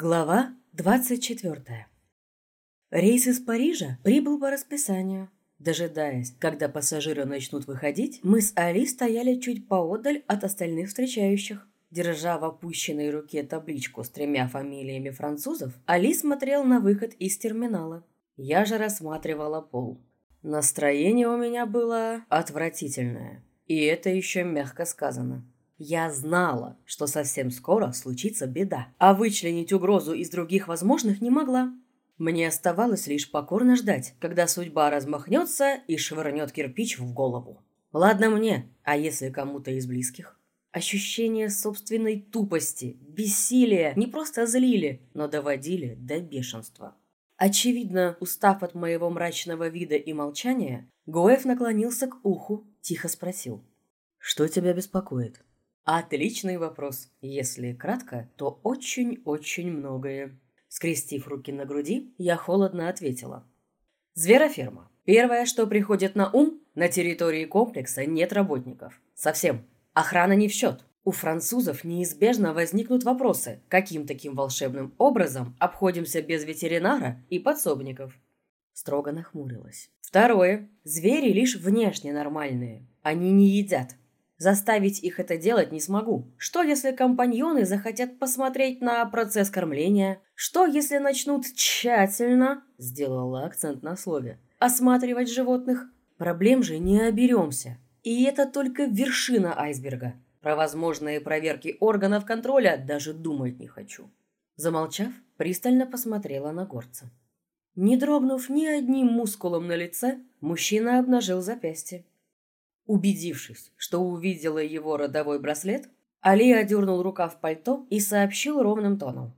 Глава 24. Рейс из Парижа прибыл по расписанию. Дожидаясь, когда пассажиры начнут выходить, мы с Али стояли чуть поодаль от остальных встречающих. Держа в опущенной руке табличку с тремя фамилиями французов, Али смотрел на выход из терминала. Я же рассматривала пол. Настроение у меня было отвратительное. И это еще мягко сказано. Я знала, что совсем скоро случится беда, а вычленить угрозу из других возможных не могла. Мне оставалось лишь покорно ждать, когда судьба размахнется и швырнет кирпич в голову. Ладно мне, а если кому-то из близких? Ощущение собственной тупости, бессилия не просто злили, но доводили до бешенства. Очевидно, устав от моего мрачного вида и молчания, Гоев наклонился к уху, тихо спросил. «Что тебя беспокоит?» Отличный вопрос. Если кратко, то очень-очень многое. Скрестив руки на груди, я холодно ответила. Звероферма. Первое, что приходит на ум, на территории комплекса нет работников. Совсем. Охрана не в счет. У французов неизбежно возникнут вопросы, каким таким волшебным образом обходимся без ветеринара и подсобников. Строго нахмурилась. Второе. Звери лишь внешне нормальные. Они не едят, Заставить их это делать не смогу. Что, если компаньоны захотят посмотреть на процесс кормления? Что, если начнут тщательно, сделала акцент на слове, осматривать животных? Проблем же не оберемся. И это только вершина айсберга. Про возможные проверки органов контроля даже думать не хочу. Замолчав, пристально посмотрела на горца. Не дрогнув ни одним мускулом на лице, мужчина обнажил запястье. Убедившись, что увидела его родовой браслет, Али одернул рукав пальто и сообщил ровным тоном.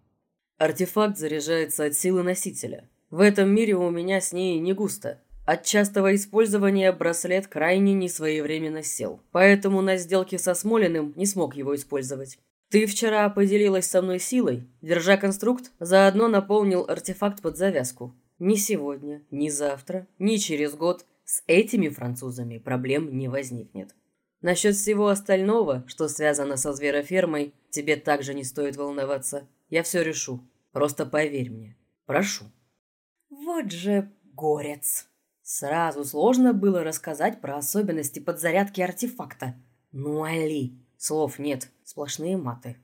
«Артефакт заряжается от силы носителя. В этом мире у меня с ней не густо. От частого использования браслет крайне несвоевременно сел, поэтому на сделке со Смолиным не смог его использовать. Ты вчера поделилась со мной силой, держа конструкт, заодно наполнил артефакт под завязку. Ни сегодня, ни завтра, ни через год с этими французами проблем не возникнет. Насчет всего остального, что связано со зверофермой, тебе также не стоит волноваться. Я все решу. Просто поверь мне. Прошу. Вот же горец. Сразу сложно было рассказать про особенности подзарядки артефакта. Ну, Али, слов нет, сплошные маты.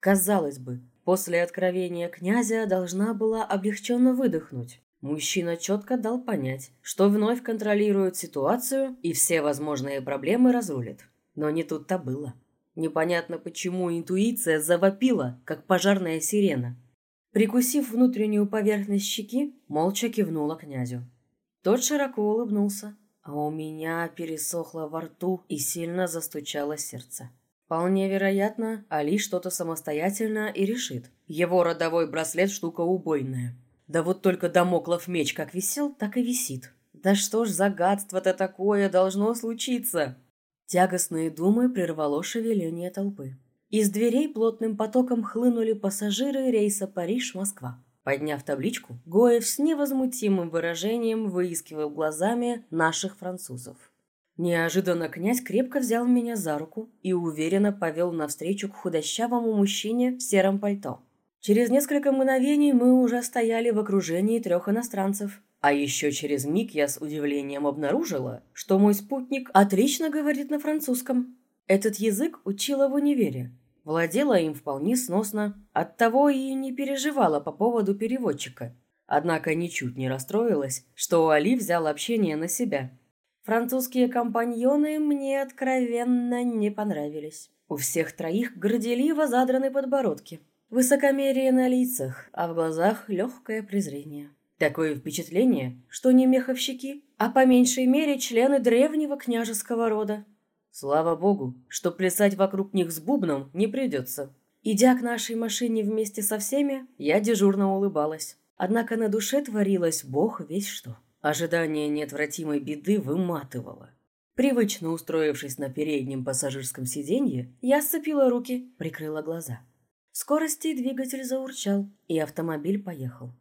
Казалось бы, после откровения князя должна была облегченно выдохнуть. Мужчина четко дал понять, что вновь контролирует ситуацию и все возможные проблемы разрулит. Но не тут-то было. Непонятно почему интуиция завопила, как пожарная сирена. Прикусив внутреннюю поверхность щеки, молча кивнула князю. Тот широко улыбнулся, а у меня пересохло во рту и сильно застучало сердце. Вполне вероятно, Али что-то самостоятельно и решит. Его родовой браслет штука убойная. Да вот только домоклов меч как висел, так и висит. Да что ж за гадство-то такое должно случиться? Тягостные думы прервало шевеление толпы. Из дверей плотным потоком хлынули пассажиры рейса Париж-Москва. Подняв табличку, Гоев с невозмутимым выражением выискивал глазами наших французов. Неожиданно князь крепко взял меня за руку и уверенно повел навстречу к худощавому мужчине в сером пальто. Через несколько мгновений мы уже стояли в окружении трех иностранцев. А еще через миг я с удивлением обнаружила, что мой спутник отлично говорит на французском. Этот язык учила в универе. Владела им вполне сносно, оттого и не переживала по поводу переводчика. Однако ничуть не расстроилась, что Али взял общение на себя. Французские компаньоны мне откровенно не понравились. У всех троих горделиво задраны подбородки. Высокомерие на лицах, а в глазах легкое презрение. Такое впечатление, что не меховщики, а по меньшей мере члены древнего княжеского рода. Слава богу, что плясать вокруг них с бубном не придется. Идя к нашей машине вместе со всеми, я дежурно улыбалась. Однако на душе творилось бог весь что. Ожидание неотвратимой беды выматывало. Привычно устроившись на переднем пассажирском сиденье, я сцепила руки, прикрыла глаза скорости двигатель заурчал, и автомобиль поехал.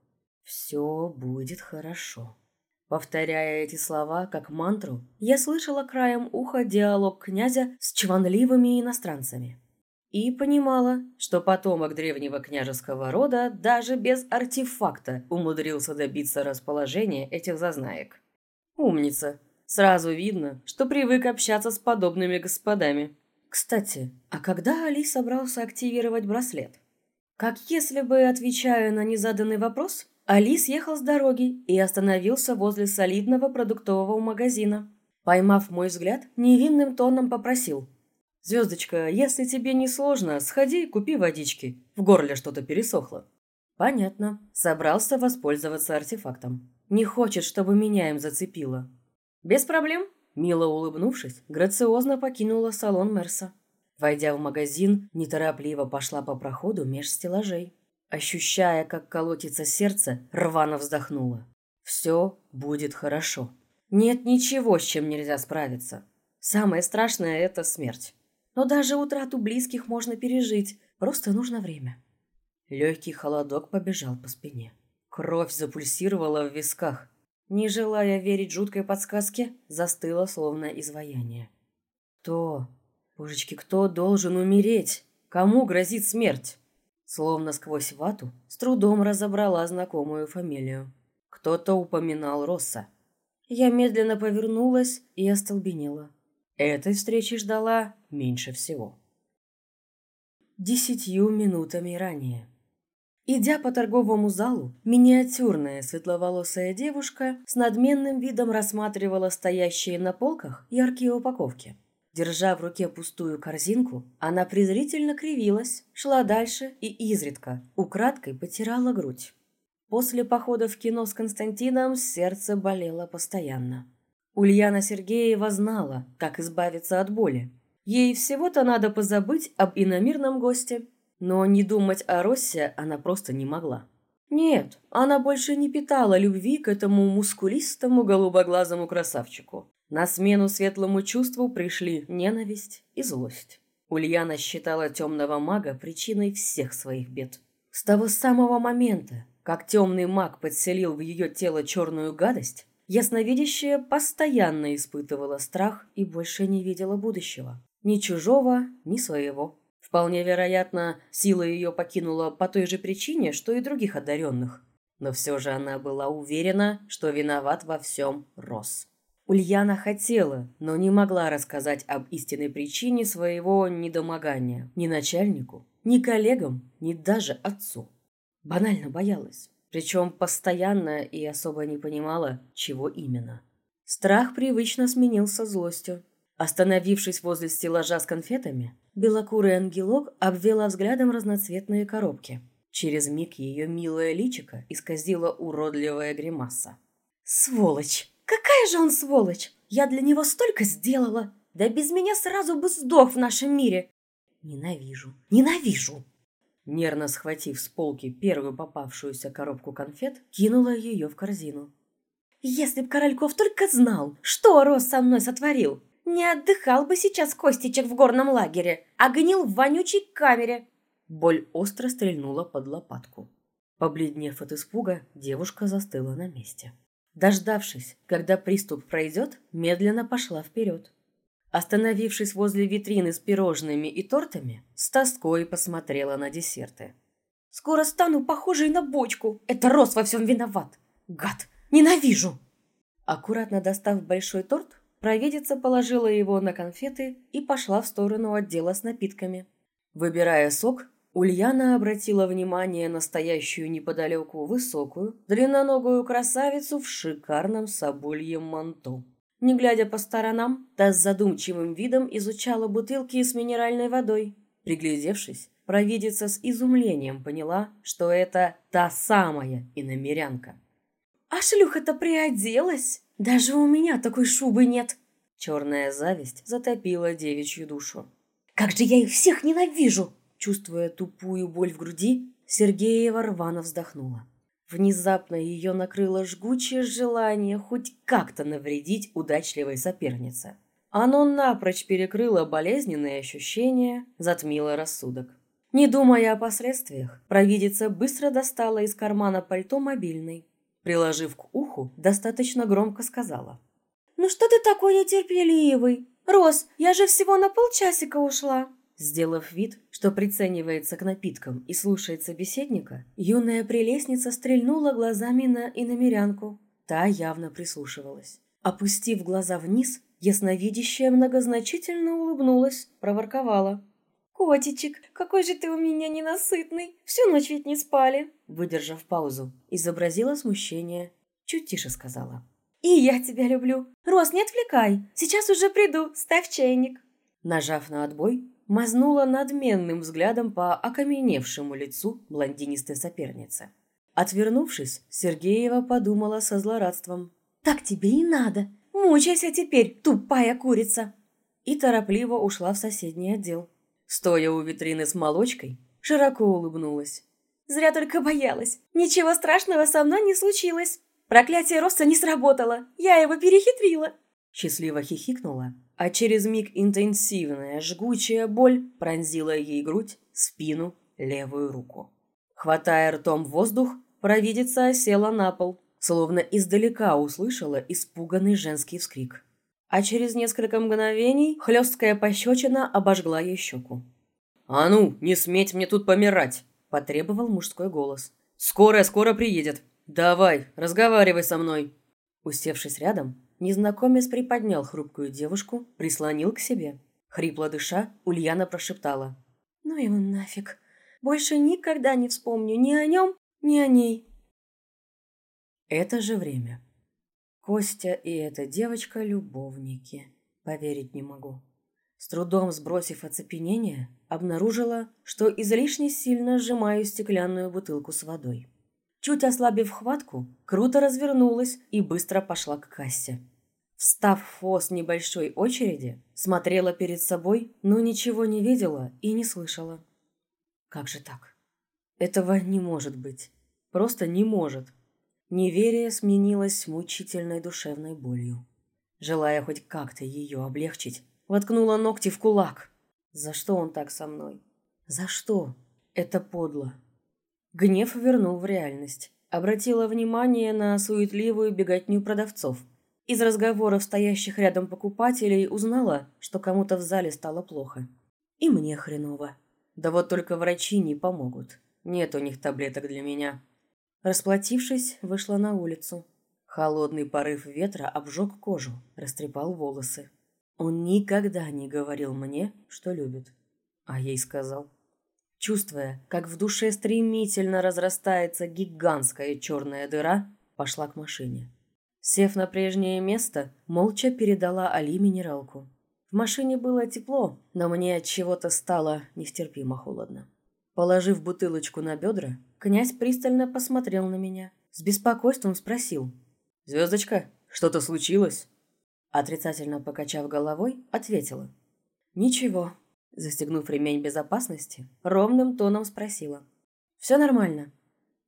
«Все будет хорошо». Повторяя эти слова как мантру, я слышала краем уха диалог князя с чванливыми иностранцами. И понимала, что потомок древнего княжеского рода даже без артефакта умудрился добиться расположения этих зазнаек. Умница. Сразу видно, что привык общаться с подобными господами. Кстати, а когда Али собрался активировать браслет? Как если бы, отвечая на незаданный вопрос, Али съехал с дороги и остановился возле солидного продуктового магазина. Поймав мой взгляд, невинным тоном попросил. «Звездочка, если тебе не сложно, сходи и купи водички. В горле что-то пересохло». «Понятно. Собрался воспользоваться артефактом. Не хочет, чтобы меня им зацепило». «Без проблем». Мило улыбнувшись, грациозно покинула салон Мерса. Войдя в магазин, неторопливо пошла по проходу меж стеллажей. Ощущая, как колотится сердце, рвано вздохнула. «Все будет хорошо. Нет ничего, с чем нельзя справиться. Самое страшное – это смерть. Но даже утрату близких можно пережить, просто нужно время». Легкий холодок побежал по спине. Кровь запульсировала в висках. Не желая верить жуткой подсказке, застыла словно изваяние. «Кто? Божечки, кто должен умереть? Кому грозит смерть?» Словно сквозь вату, с трудом разобрала знакомую фамилию. Кто-то упоминал Росса. Я медленно повернулась и остолбенела. Этой встречи ждала меньше всего. Десятью минутами ранее. Идя по торговому залу, миниатюрная светловолосая девушка с надменным видом рассматривала стоящие на полках яркие упаковки. Держа в руке пустую корзинку, она презрительно кривилась, шла дальше и изредка, украдкой потирала грудь. После похода в кино с Константином сердце болело постоянно. Ульяна Сергеева знала, как избавиться от боли. Ей всего-то надо позабыть об иномирном госте, но не думать о Россе она просто не могла. Нет, она больше не питала любви к этому мускулистому голубоглазому красавчику. На смену светлому чувству пришли ненависть и злость. Ульяна считала темного мага причиной всех своих бед. С того самого момента, как темный маг подселил в ее тело черную гадость, ясновидящая постоянно испытывала страх и больше не видела будущего. Ни чужого, ни своего. Вполне вероятно, сила ее покинула по той же причине, что и других одаренных. Но все же она была уверена, что виноват во всем Рос. Ульяна хотела, но не могла рассказать об истинной причине своего недомогания ни начальнику, ни коллегам, ни даже отцу. Банально боялась, причем постоянно и особо не понимала, чего именно. Страх привычно сменился злостью. Остановившись возле стеллажа с конфетами, белокурый ангелок обвела взглядом разноцветные коробки. Через миг ее милое личико исказила уродливая гримаса. «Сволочь!» Какая же он сволочь! Я для него столько сделала! Да без меня сразу бы сдох в нашем мире! Ненавижу, ненавижу!» Нервно схватив с полки первую попавшуюся коробку конфет, кинула ее в корзину. «Если б Корольков только знал, что Рос со мной сотворил! Не отдыхал бы сейчас Костичек в горном лагере, а гнил в вонючей камере!» Боль остро стрельнула под лопатку. Побледнев от испуга, девушка застыла на месте. Дождавшись, когда приступ пройдет, медленно пошла вперед. Остановившись возле витрины с пирожными и тортами, с тоской посмотрела на десерты. «Скоро стану похожей на бочку! Это Рос во всем виноват! Гад! Ненавижу!» Аккуратно достав большой торт, провидица положила его на конфеты и пошла в сторону отдела с напитками. Выбирая сок, Ульяна обратила внимание на стоящую неподалеку высокую, длинноногую красавицу в шикарном собольем манто. Не глядя по сторонам, та с задумчивым видом изучала бутылки с минеральной водой. Приглядевшись, провидица с изумлением поняла, что это та самая иномерянка. «А шлюха-то приоделась! Даже у меня такой шубы нет!» Черная зависть затопила девичью душу. «Как же я их всех ненавижу!» Чувствуя тупую боль в груди, Сергеева рвано вздохнула. Внезапно ее накрыло жгучее желание хоть как-то навредить удачливой сопернице. Оно напрочь перекрыло болезненные ощущения, затмило рассудок. Не думая о последствиях, провидица быстро достала из кармана пальто мобильный. Приложив к уху, достаточно громко сказала. «Ну что ты такой нетерпеливый? Рос, я же всего на полчасика ушла!» Сделав вид, что приценивается к напиткам и слушает собеседника, юная прелестница стрельнула глазами на иномерянку. Та явно прислушивалась. Опустив глаза вниз, ясновидящая многозначительно улыбнулась, проворковала. «Котичек, какой же ты у меня ненасытный! Всю ночь ведь не спали!» Выдержав паузу, изобразила смущение. Чуть тише сказала. «И я тебя люблю! Рос, не отвлекай! Сейчас уже приду, ставь чайник!» Нажав на отбой, мазнула надменным взглядом по окаменевшему лицу блондинистой соперницы. Отвернувшись, Сергеева подумала со злорадством. «Так тебе и надо! Мучайся теперь, тупая курица!» И торопливо ушла в соседний отдел. Стоя у витрины с молочкой, широко улыбнулась. «Зря только боялась. Ничего страшного со мной не случилось. Проклятие роста не сработало. Я его перехитрила!» Счастливо хихикнула а через миг интенсивная, жгучая боль пронзила ей грудь, спину, левую руку. Хватая ртом воздух, провидица села на пол, словно издалека услышала испуганный женский вскрик. А через несколько мгновений хлесткая пощечина обожгла ей щеку. «А ну, не сметь мне тут помирать!» – потребовал мужской голос. «Скорая скоро приедет. Давай, разговаривай со мной!» Усевшись рядом, Незнакомец приподнял хрупкую девушку, прислонил к себе. Хрипло дыша, Ульяна прошептала. «Ну его нафиг. Больше никогда не вспомню ни о нем, ни о ней». Это же время. Костя и эта девочка – любовники. Поверить не могу. С трудом сбросив оцепенение, обнаружила, что излишне сильно сжимаю стеклянную бутылку с водой. Чуть ослабив хватку, круто развернулась и быстро пошла к кассе. Встав в хвост небольшой очереди, смотрела перед собой, но ничего не видела и не слышала. Как же так? Этого не может быть. Просто не может. Неверие сменилось мучительной душевной болью. Желая хоть как-то ее облегчить, воткнула ногти в кулак. За что он так со мной? За что? Это подло. Гнев вернул в реальность. Обратила внимание на суетливую беготню продавцов. Из разговоров стоящих рядом покупателей узнала, что кому-то в зале стало плохо. И мне хреново. Да вот только врачи не помогут. Нет у них таблеток для меня. Расплатившись, вышла на улицу. Холодный порыв ветра обжег кожу, растрепал волосы. Он никогда не говорил мне, что любит. А ей сказал. Чувствуя, как в душе стремительно разрастается гигантская черная дыра, пошла к машине. Сев на прежнее место, молча передала Али минералку. В машине было тепло, но мне от чего-то стало нестерпимо холодно. Положив бутылочку на бедра, князь пристально посмотрел на меня. С беспокойством спросил. «Звездочка, что-то случилось?» Отрицательно покачав головой, ответила. «Ничего, Застегнув ремень безопасности, ровным тоном спросила. «Все нормально?»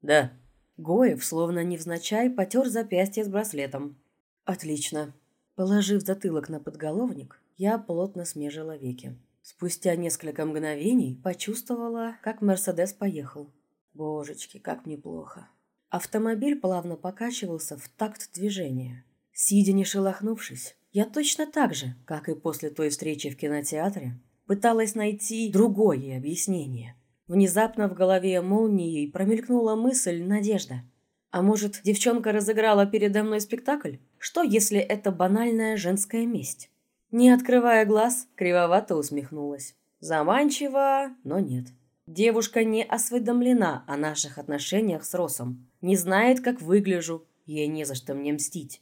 «Да». Гоев, словно невзначай, потер запястье с браслетом. «Отлично». Положив затылок на подголовник, я плотно смежила веки. Спустя несколько мгновений почувствовала, как Мерседес поехал. Божечки, как мне плохо. Автомобиль плавно покачивался в такт движения. Сидя не шелохнувшись, я точно так же, как и после той встречи в кинотеатре, Пыталась найти другое объяснение. Внезапно в голове молнией промелькнула мысль «надежда». А может, девчонка разыграла передо мной спектакль? Что, если это банальная женская месть? Не открывая глаз, кривовато усмехнулась. Заманчиво, но нет. Девушка не осведомлена о наших отношениях с Росом. Не знает, как выгляжу. Ей не за что мне мстить.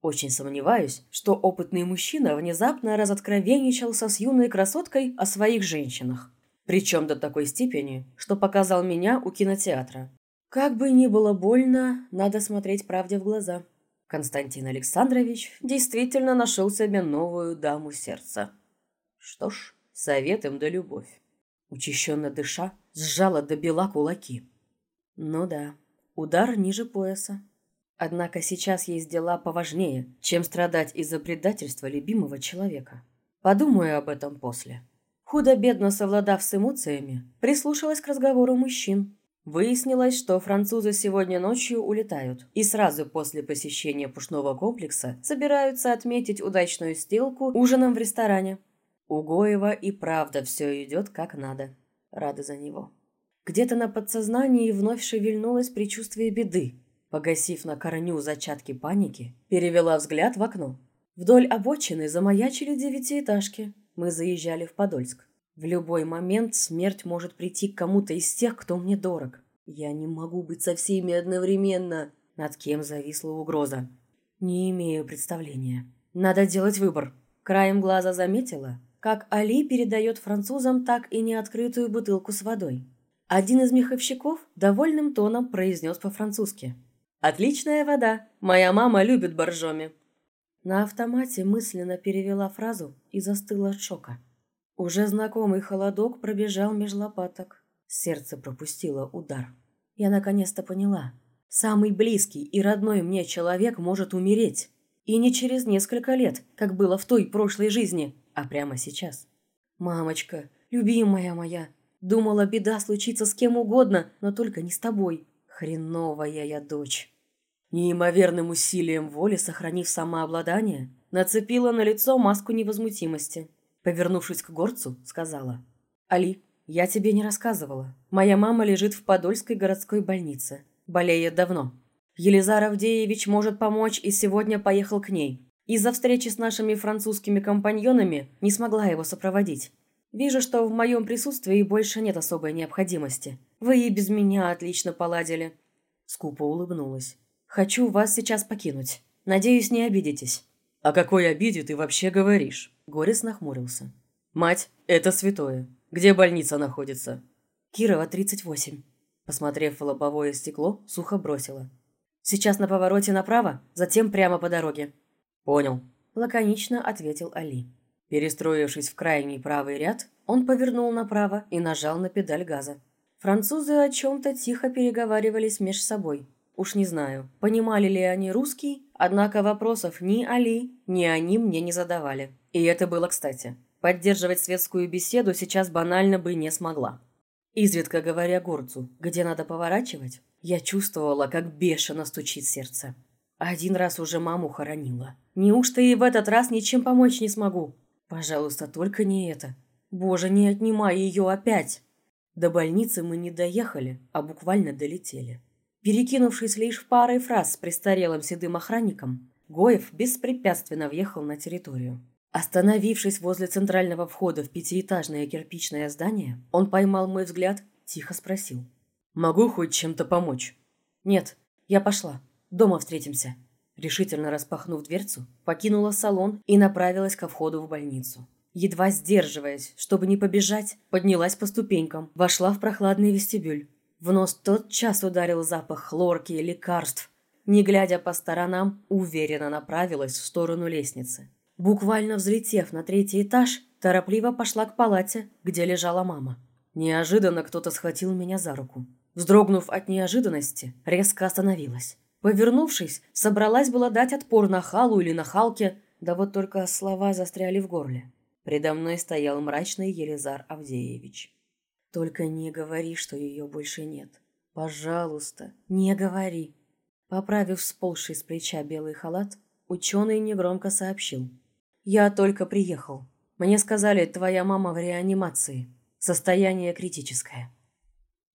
Очень сомневаюсь, что опытный мужчина внезапно разоткровенничался с юной красоткой о своих женщинах. Причем до такой степени, что показал меня у кинотеатра. Как бы ни было больно, надо смотреть правде в глаза. Константин Александрович действительно нашел себе новую даму сердца. Что ж, совет им да любовь. Учащенно дыша, сжала до бела кулаки. Ну да, удар ниже пояса. Однако сейчас есть дела поважнее, чем страдать из-за предательства любимого человека. Подумаю об этом после. Худо-бедно совладав с эмоциями, прислушалась к разговору мужчин. Выяснилось, что французы сегодня ночью улетают, и сразу после посещения пушного комплекса собираются отметить удачную сделку ужином в ресторане. У Гоева и правда все идет как надо. Рада за него. Где-то на подсознании вновь шевельнулось предчувствие беды. Погасив на корню зачатки паники, перевела взгляд в окно. Вдоль обочины замаячили девятиэтажки. Мы заезжали в Подольск. В любой момент смерть может прийти к кому-то из тех, кто мне дорог. Я не могу быть со всеми одновременно. Над кем зависла угроза? Не имею представления. Надо делать выбор. Краем глаза заметила, как Али передает французам так и неоткрытую бутылку с водой. Один из меховщиков довольным тоном произнес по-французски. «Отличная вода! Моя мама любит боржоми!» На автомате мысленно перевела фразу и застыла от шока. Уже знакомый холодок пробежал меж лопаток. Сердце пропустило удар. Я наконец-то поняла. Самый близкий и родной мне человек может умереть. И не через несколько лет, как было в той прошлой жизни, а прямо сейчас. «Мамочка, любимая моя, думала, беда случится с кем угодно, но только не с тобой. Хреновая я дочь». Неимоверным усилием воли, сохранив самообладание, нацепила на лицо маску невозмутимости. Повернувшись к горцу, сказала. «Али, я тебе не рассказывала. Моя мама лежит в Подольской городской больнице. Болеет давно. Елизар Авдеевич может помочь и сегодня поехал к ней. Из-за встречи с нашими французскими компаньонами не смогла его сопроводить. Вижу, что в моем присутствии больше нет особой необходимости. Вы и без меня отлично поладили». Скупо улыбнулась. «Хочу вас сейчас покинуть. Надеюсь, не обидитесь». «О какой обиде ты вообще говоришь?» Горец нахмурился. «Мать, это святое. Где больница находится?» «Кирова, 38». Посмотрев в лобовое стекло, сухо бросила. «Сейчас на повороте направо, затем прямо по дороге». «Понял», – лаконично ответил Али. Перестроившись в крайний правый ряд, он повернул направо и нажал на педаль газа. Французы о чем-то тихо переговаривались меж собой. Уж не знаю, понимали ли они русский, однако вопросов ни Али, ни они мне не задавали. И это было кстати. Поддерживать светскую беседу сейчас банально бы не смогла. Изредка говоря горцу, где надо поворачивать, я чувствовала, как бешено стучит сердце. Один раз уже маму хоронила. Неужто и в этот раз ничем помочь не смогу? Пожалуйста, только не это. Боже, не отнимай ее опять. До больницы мы не доехали, а буквально долетели. Перекинувшись лишь парой фраз с престарелым седым охранником, Гоев беспрепятственно въехал на территорию. Остановившись возле центрального входа в пятиэтажное кирпичное здание, он поймал мой взгляд, тихо спросил. «Могу хоть чем-то помочь?» «Нет, я пошла. Дома встретимся». Решительно распахнув дверцу, покинула салон и направилась ко входу в больницу. Едва сдерживаясь, чтобы не побежать, поднялась по ступенькам, вошла в прохладный вестибюль. В нос тот час ударил запах хлорки и лекарств. Не глядя по сторонам, уверенно направилась в сторону лестницы. Буквально взлетев на третий этаж, торопливо пошла к палате, где лежала мама. Неожиданно кто-то схватил меня за руку. Вздрогнув от неожиданности, резко остановилась. Повернувшись, собралась была дать отпор на халу или на халке, да вот только слова застряли в горле. Предо мной стоял мрачный Елизар Авдеевич. «Только не говори, что ее больше нет. Пожалуйста, не говори». Поправив сползший с плеча белый халат, ученый негромко сообщил. «Я только приехал. Мне сказали, твоя мама в реанимации. Состояние критическое».